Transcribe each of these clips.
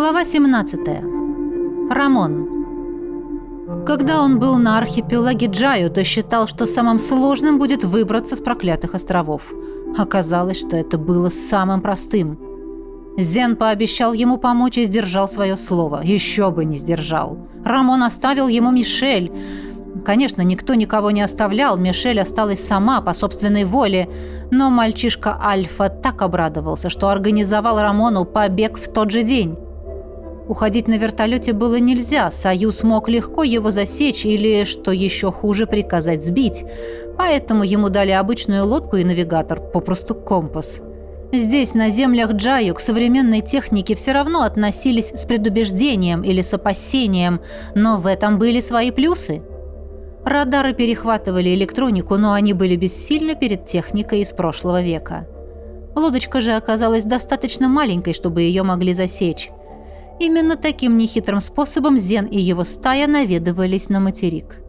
Глава 17. Рамон. Когда он был на архипелаге Джаю, то считал, что самым сложным будет выбраться с проклятых островов. Оказалось, что это было самым простым. Зен пообещал ему помочь и сдержал свое слово. Еще бы не сдержал. Рамон оставил ему Мишель. Конечно, никто никого не оставлял, Мишель осталась сама по собственной воле, но мальчишка Альфа так обрадовался, что организовал Рамону побег в тот же день. Уходить на вертолете было нельзя, Союз мог легко его засечь или, что еще хуже, приказать сбить. Поэтому ему дали обычную лодку и навигатор, попросту компас. Здесь, на землях Джаю, к современной технике все равно относились с предубеждением или с опасением, но в этом были свои плюсы. Радары перехватывали электронику, но они были бессильны перед техникой из прошлого века. Лодочка же оказалась достаточно маленькой, чтобы ее могли засечь. Именно таким нехитрым способом Зен и его стая наведывались на материк.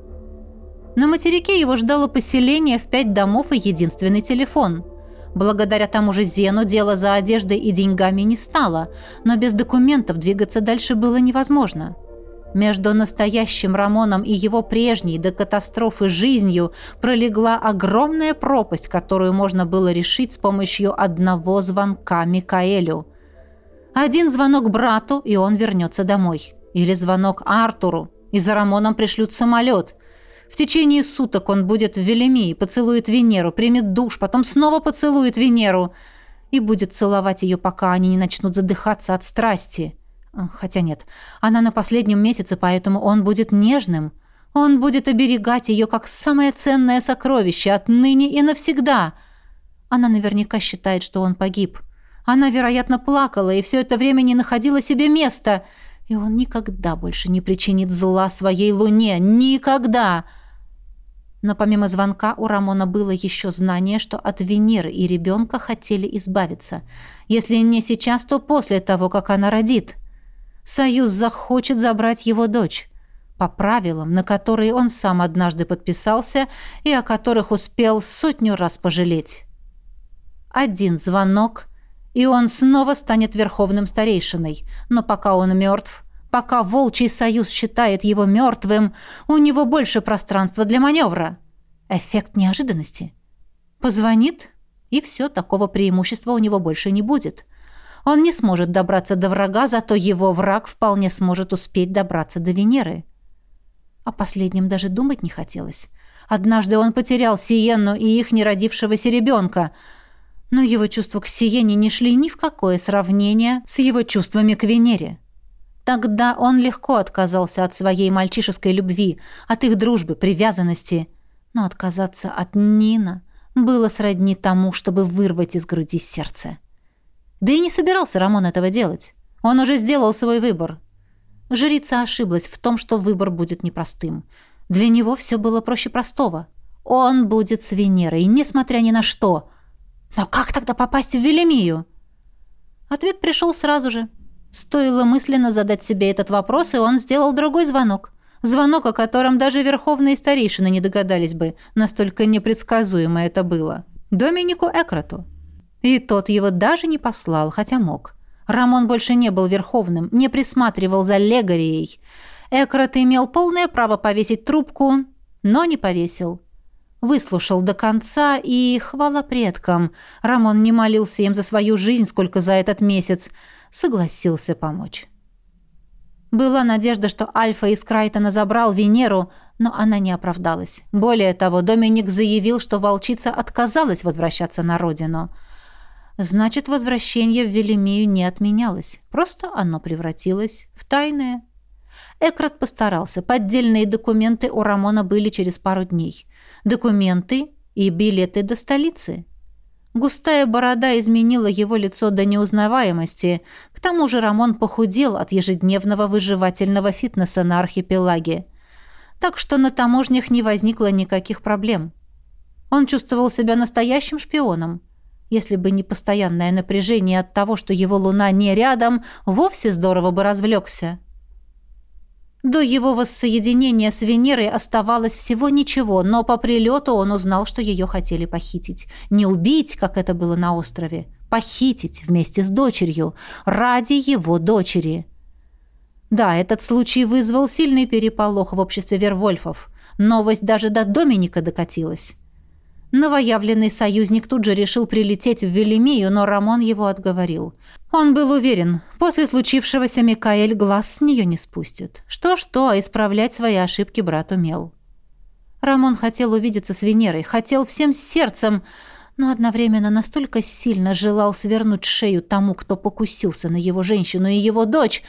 На материке его ждало поселение в пять домов и единственный телефон. Благодаря тому же Зену дело за одеждой и деньгами не стало, но без документов двигаться дальше было невозможно. Между настоящим Рамоном и его прежней до катастрофы жизнью пролегла огромная пропасть, которую можно было решить с помощью одного звонка Микаэлю – один звонок брату, и он вернется домой. Или звонок Артуру, и за Рамоном пришлют самолет. В течение суток он будет в Велемии, поцелует Венеру, примет душ, потом снова поцелует Венеру и будет целовать ее, пока они не начнут задыхаться от страсти. А, хотя нет, она на последнем месяце, поэтому он будет нежным. Он будет оберегать ее как самое ценное сокровище отныне и навсегда. Она наверняка считает, что он погиб. Она, вероятно, плакала и все это время не находила себе места. И он никогда больше не причинит зла своей луне. Никогда! Но помимо звонка у Рамона было еще знание, что от Венеры и ребенка хотели избавиться. Если не сейчас, то после того, как она родит. Союз захочет забрать его дочь. По правилам, на которые он сам однажды подписался и о которых успел сотню раз пожалеть. Один звонок, и он снова станет верховным старейшиной. Но пока он мертв, пока Волчий Союз считает его мертвым, у него больше пространства для маневра. Эффект неожиданности. Позвонит, и все, такого преимущества у него больше не будет. Он не сможет добраться до врага, зато его враг вполне сможет успеть добраться до Венеры. О последнем даже думать не хотелось. Однажды он потерял Сиенну и их неродившегося ребенка — но его чувства к Сиене не шли ни в какое сравнение с его чувствами к Венере. Тогда он легко отказался от своей мальчишеской любви, от их дружбы, привязанности. Но отказаться от Нина было сродни тому, чтобы вырвать из груди сердце. Да и не собирался Рамон этого делать. Он уже сделал свой выбор. Жрица ошиблась в том, что выбор будет непростым. Для него все было проще простого. Он будет с Венерой, несмотря ни на что – но как тогда попасть в Велемию? Ответ пришел сразу же. Стоило мысленно задать себе этот вопрос, и он сделал другой звонок. Звонок, о котором даже верховные старейшины не догадались бы, настолько непредсказуемо это было. Доминику Экроту. И тот его даже не послал, хотя мог. Рамон больше не был верховным, не присматривал за Легарией. Экрат имел полное право повесить трубку, но не повесил. Выслушал до конца, и, хвала предкам, Рамон не молился им за свою жизнь, сколько за этот месяц, согласился помочь. Была надежда, что Альфа из Крайтона забрал Венеру, но она не оправдалась. Более того, Доминик заявил, что волчица отказалась возвращаться на родину. Значит, возвращение в Велимию не отменялось, просто оно превратилось в тайное. Экрат постарался. Поддельные документы у Рамона были через пару дней документы и билеты до столицы. Густая борода изменила его лицо до неузнаваемости. К тому же Рамон похудел от ежедневного выживательного фитнеса на архипелаге. Так что на таможнях не возникло никаких проблем. Он чувствовал себя настоящим шпионом. Если бы не постоянное напряжение от того, что его луна не рядом, вовсе здорово бы развлекся. До его воссоединения с Венерой оставалось всего ничего, но по прилету он узнал, что ее хотели похитить. Не убить, как это было на острове, похитить вместе с дочерью, ради его дочери. Да, этот случай вызвал сильный переполох в обществе Вервольфов. Новость даже до Доминика докатилась. Новоявленный союзник тут же решил прилететь в Велимию, но Рамон его отговорил. Он был уверен, после случившегося Микаэль глаз с нее не спустит. Что-что, а исправлять свои ошибки брат умел. Рамон хотел увидеться с Венерой, хотел всем сердцем, но одновременно настолько сильно желал свернуть шею тому, кто покусился на его женщину и его дочь,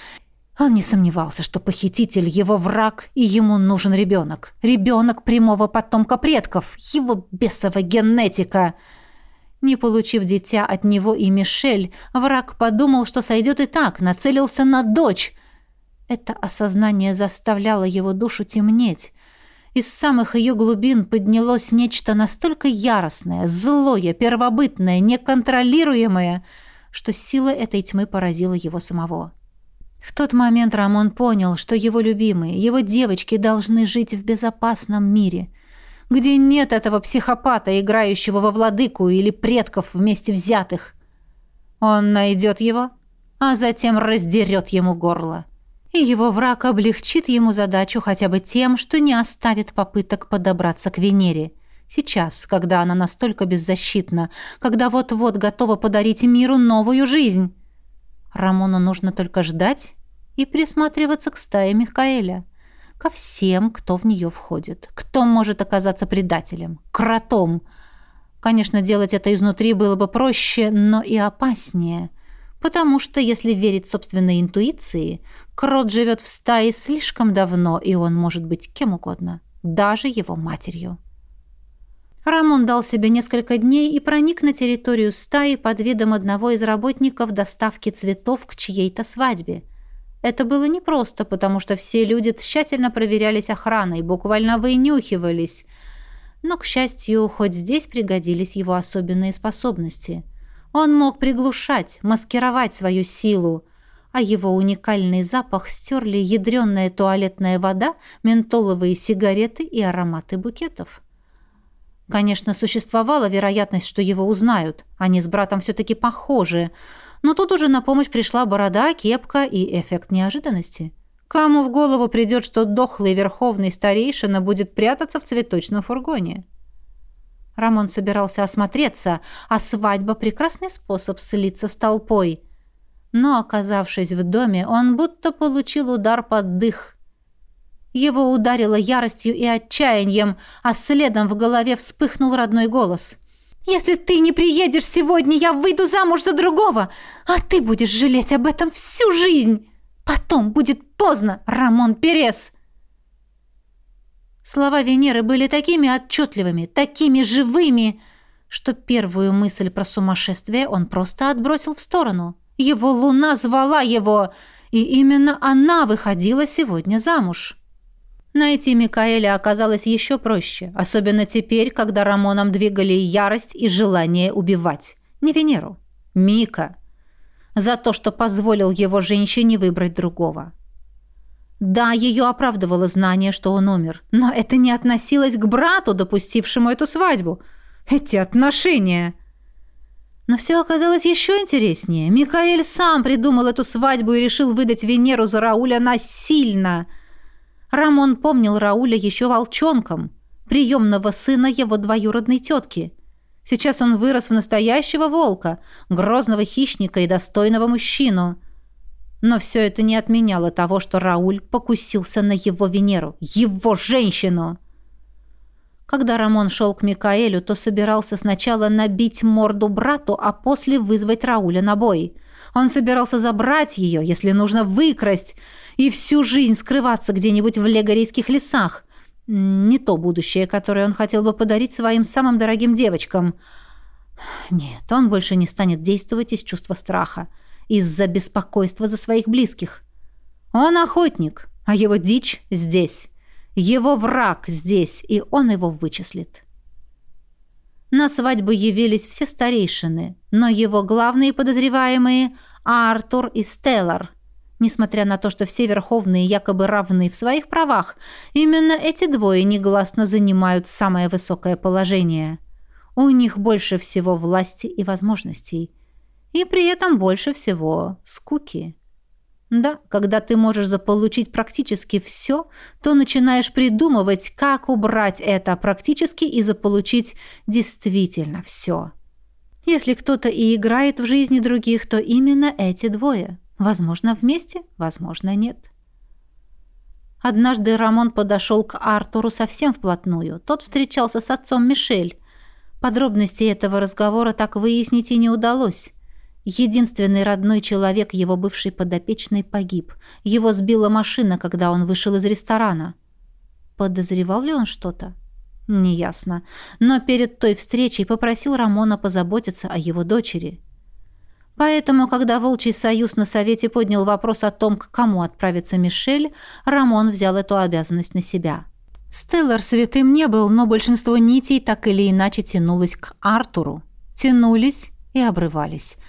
он не сомневался, что похититель — его враг, и ему нужен ребенок. Ребенок прямого потомка предков, его бесова генетика. Не получив дитя от него и Мишель, враг подумал, что сойдет и так, нацелился на дочь. Это осознание заставляло его душу темнеть. Из самых ее глубин поднялось нечто настолько яростное, злое, первобытное, неконтролируемое, что сила этой тьмы поразила его самого. В тот момент Рамон понял, что его любимые, его девочки должны жить в безопасном мире, где нет этого психопата, играющего во владыку или предков вместе взятых. Он найдет его, а затем раздерет ему горло. И его враг облегчит ему задачу хотя бы тем, что не оставит попыток подобраться к Венере. Сейчас, когда она настолько беззащитна, когда вот-вот готова подарить миру новую жизнь. Рамону нужно только ждать и присматриваться к стае Михаэля. Ко всем, кто в нее входит. Кто может оказаться предателем, кротом. Конечно, делать это изнутри было бы проще, но и опаснее. Потому что, если верить собственной интуиции, крот живет в стае слишком давно, и он может быть кем угодно, даже его матерью. Рамон дал себе несколько дней и проник на территорию стаи под видом одного из работников доставки цветов к чьей-то свадьбе. Это было непросто, потому что все люди тщательно проверялись охраной, буквально вынюхивались. Но, к счастью, хоть здесь пригодились его особенные способности. Он мог приглушать, маскировать свою силу, а его уникальный запах стерли ядреная туалетная вода, ментоловые сигареты и ароматы букетов. Конечно, существовала вероятность, что его узнают. Они с братом все-таки похожи. Но тут уже на помощь пришла борода, кепка и эффект неожиданности. Кому в голову придет, что дохлый верховный старейшина будет прятаться в цветочном фургоне? Рамон собирался осмотреться, а свадьба — прекрасный способ слиться с толпой. Но, оказавшись в доме, он будто получил удар под дых — его ударило яростью и отчаянием, а следом в голове вспыхнул родной голос. «Если ты не приедешь сегодня, я выйду замуж за другого, а ты будешь жалеть об этом всю жизнь. Потом будет поздно, Рамон Перес!» Слова Венеры были такими отчетливыми, такими живыми, что первую мысль про сумасшествие он просто отбросил в сторону. Его луна звала его, и именно она выходила сегодня замуж. Найти Микаэля оказалось еще проще, особенно теперь, когда Рамоном двигали ярость и желание убивать. Не Венеру, Мика. За то, что позволил его женщине выбрать другого. Да, ее оправдывало знание, что он умер, но это не относилось к брату, допустившему эту свадьбу. Эти отношения... Но все оказалось еще интереснее. Микаэль сам придумал эту свадьбу и решил выдать Венеру за Рауля насильно – Рамон помнил Рауля еще волчонком, приемного сына его двоюродной тетки. Сейчас он вырос в настоящего волка, грозного хищника и достойного мужчину. Но все это не отменяло того, что Рауль покусился на его Венеру, его женщину. Когда Рамон шел к Микаэлю, то собирался сначала набить морду брату, а после вызвать Рауля на бой. Он собирался забрать ее, если нужно выкрасть, и всю жизнь скрываться где-нибудь в легорийских лесах. Не то будущее, которое он хотел бы подарить своим самым дорогим девочкам. Нет, он больше не станет действовать из чувства страха, из-за беспокойства за своих близких. Он охотник, а его дичь здесь. Его враг здесь, и он его вычислит. На свадьбу явились все старейшины, но его главные подозреваемые – Артур и Стеллар – Несмотря на то, что все верховные якобы равны в своих правах, именно эти двое негласно занимают самое высокое положение. У них больше всего власти и возможностей. И при этом больше всего скуки. Да, когда ты можешь заполучить практически все, то начинаешь придумывать, как убрать это практически и заполучить действительно все. Если кто-то и играет в жизни других, то именно эти двое. Возможно, вместе, возможно, нет. Однажды Рамон подошел к Артуру совсем вплотную. Тот встречался с отцом Мишель. Подробностей этого разговора так выяснить и не удалось. Единственный родной человек его бывшей подопечной погиб. Его сбила машина, когда он вышел из ресторана. Подозревал ли он что-то? Неясно. Но перед той встречей попросил Рамона позаботиться о его дочери. Поэтому, когда Волчий Союз на Совете поднял вопрос о том, к кому отправится Мишель, Рамон взял эту обязанность на себя. Стеллар святым не был, но большинство нитей так или иначе тянулось к Артуру. Тянулись и обрывались –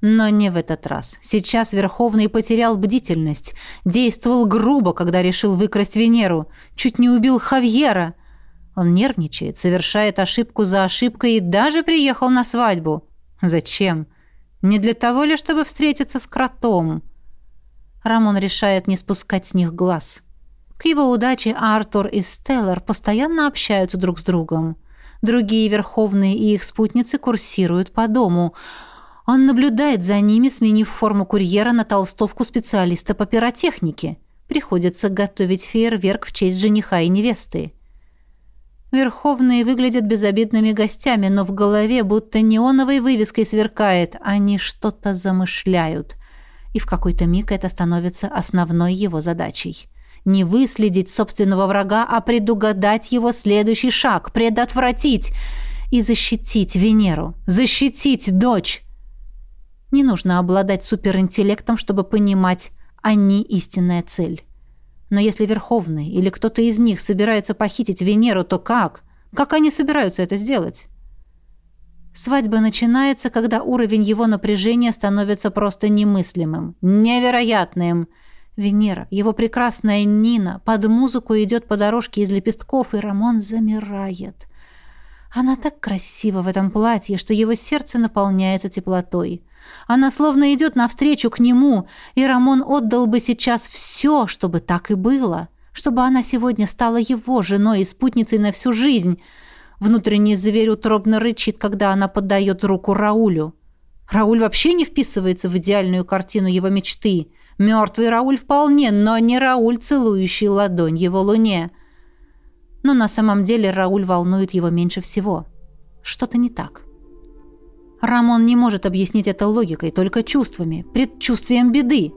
но не в этот раз. Сейчас Верховный потерял бдительность. Действовал грубо, когда решил выкрасть Венеру. Чуть не убил Хавьера. Он нервничает, совершает ошибку за ошибкой и даже приехал на свадьбу. Зачем? Не для того ли, чтобы встретиться с кротом? Рамон решает не спускать с них глаз. К его удаче Артур и Стеллар постоянно общаются друг с другом. Другие Верховные и их спутницы курсируют по дому – он наблюдает за ними, сменив форму курьера на толстовку специалиста по пиротехнике. Приходится готовить фейерверк в честь жениха и невесты. Верховные выглядят безобидными гостями, но в голове будто неоновой вывеской сверкает. Они что-то замышляют. И в какой-то миг это становится основной его задачей. Не выследить собственного врага, а предугадать его следующий шаг, предотвратить и защитить Венеру, защитить дочь. Не нужно обладать суперинтеллектом, чтобы понимать, они истинная цель. Но если Верховный или кто-то из них собирается похитить Венеру, то как? Как они собираются это сделать? Свадьба начинается, когда уровень его напряжения становится просто немыслимым, невероятным. Венера, его прекрасная Нина, под музыку идет по дорожке из лепестков, и Рамон замирает. Она так красива в этом платье, что его сердце наполняется теплотой. Она словно идет навстречу к нему, и Рамон отдал бы сейчас все, чтобы так и было, чтобы она сегодня стала его женой и спутницей на всю жизнь. Внутренний зверь утробно рычит, когда она поддает руку Раулю. Рауль вообще не вписывается в идеальную картину его мечты. Мертвый Рауль вполне, но не Рауль, целующий ладонь его луне. Но на самом деле Рауль волнует его меньше всего. Что-то не так. — Рамон не может объяснить это логикой, только чувствами, предчувствием беды.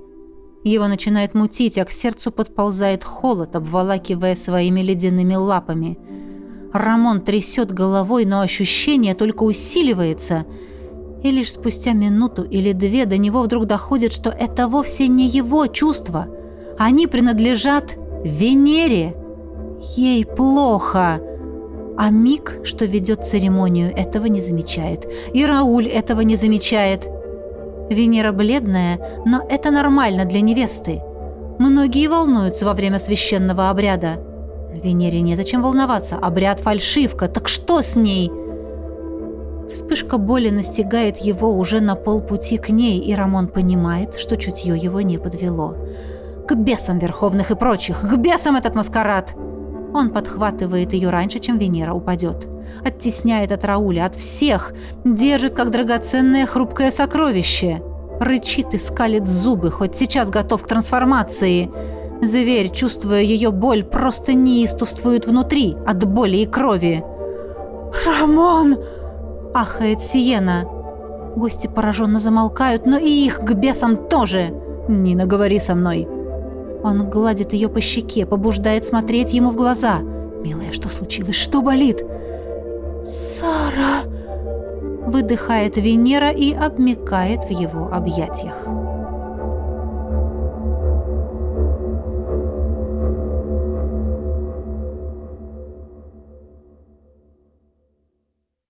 Его начинает мутить, а к сердцу подползает холод, обволакивая своими ледяными лапами. Рамон трясет головой, но ощущение только усиливается. И лишь спустя минуту или две до него вдруг доходит, что это вовсе не его чувства. Они принадлежат Венере. Ей плохо. А Мик, что ведет церемонию, этого не замечает. И Рауль этого не замечает. Венера бледная, но это нормально для невесты. Многие волнуются во время священного обряда. Венере незачем волноваться. Обряд фальшивка. Так что с ней? Вспышка боли настигает его уже на полпути к ней, и Рамон понимает, что чутье его не подвело. К бесам верховных и прочих! К бесам этот маскарад! Он подхватывает ее раньше, чем Венера упадет. Оттесняет от Рауля, от всех. Держит, как драгоценное хрупкое сокровище. Рычит и скалит зубы, хоть сейчас готов к трансформации. Зверь, чувствуя ее боль, просто неистовствует внутри от боли и крови. «Рамон!» – ахает Сиена. Гости пораженно замолкают, но и их к бесам тоже. «Нина, говори со мной!» Он гладит ее по щеке, побуждает смотреть ему в глаза. «Милая, что случилось? Что болит?» «Сара!» Выдыхает Венера и обмикает в его объятиях.